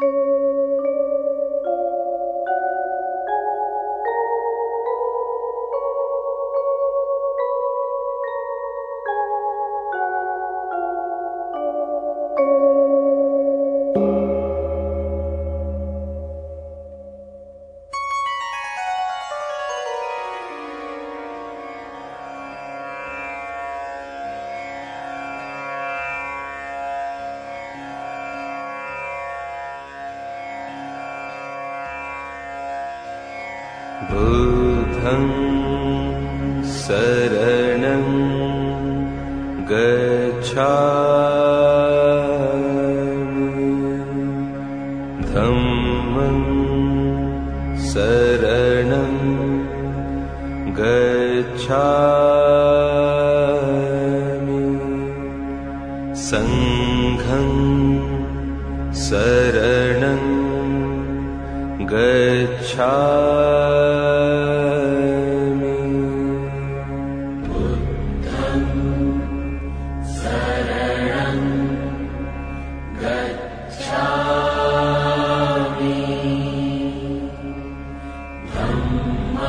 you. बुद्धं शरणं गच्छा धम्मं शरणं गच्छा सङ्घं शरणं गच्छा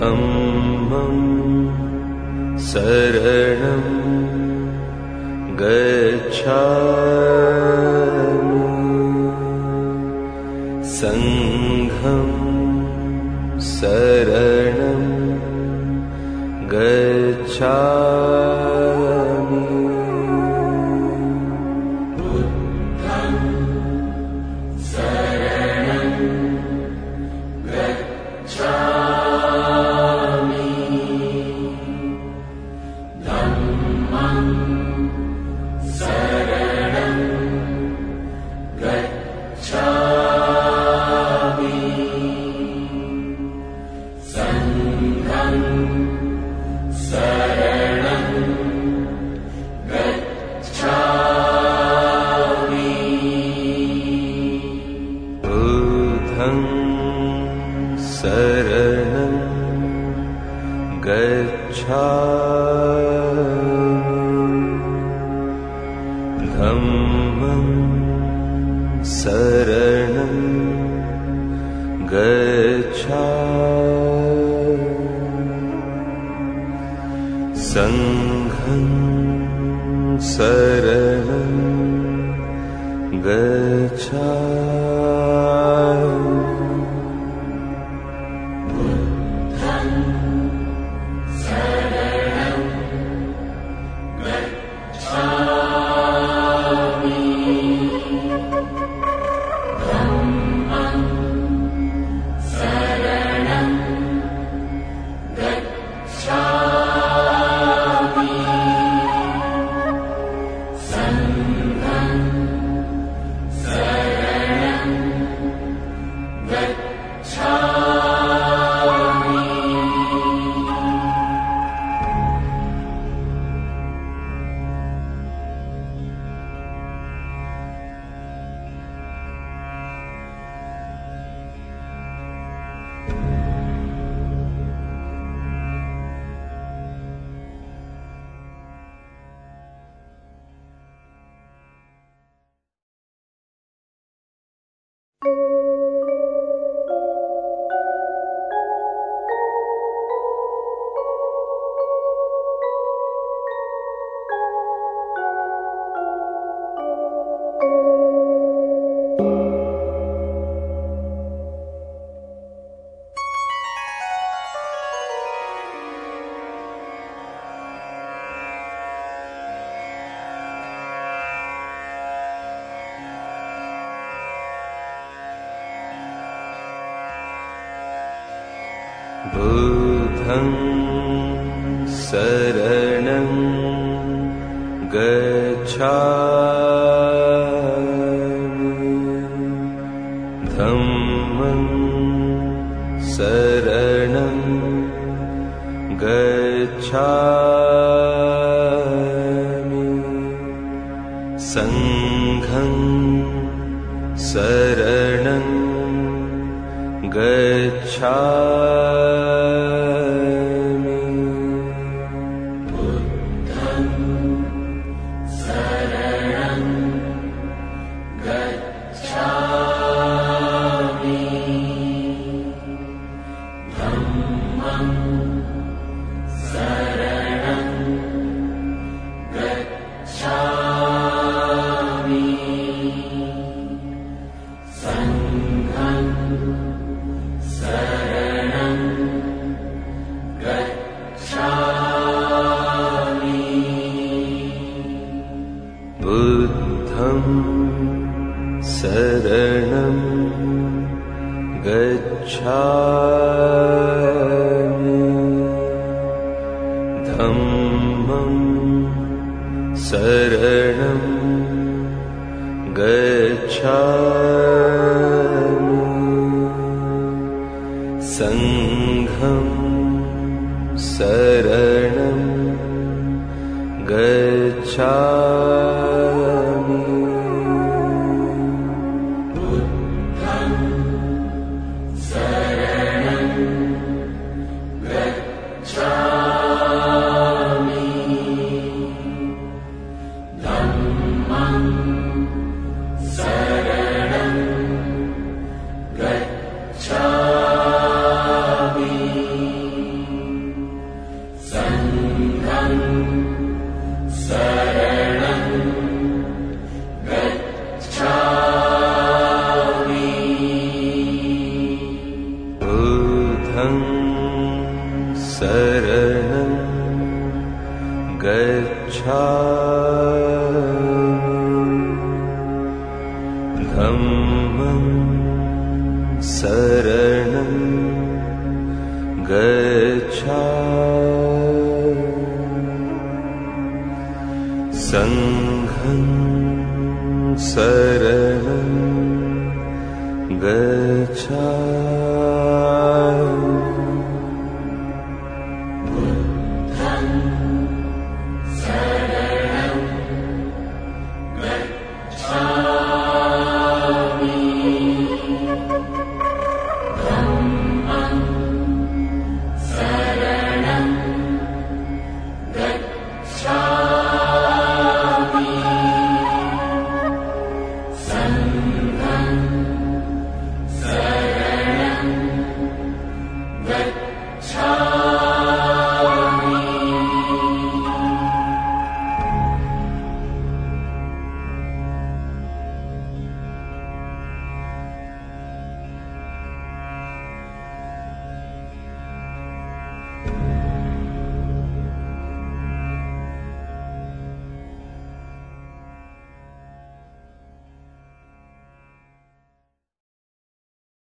धम्मं शरणं गच्छा सङ्घं शरणं गच्छा शरणं गच्छा बुधं शरणं गच्छा धम्मं शरणं गच्छा सङ्घं शरणं गच्छामि बुद्धं शरणं गच्छामि। धम्मं शरणं गच्छामि। सङ्घं शरणं गच्छामि शरणं गच्छामि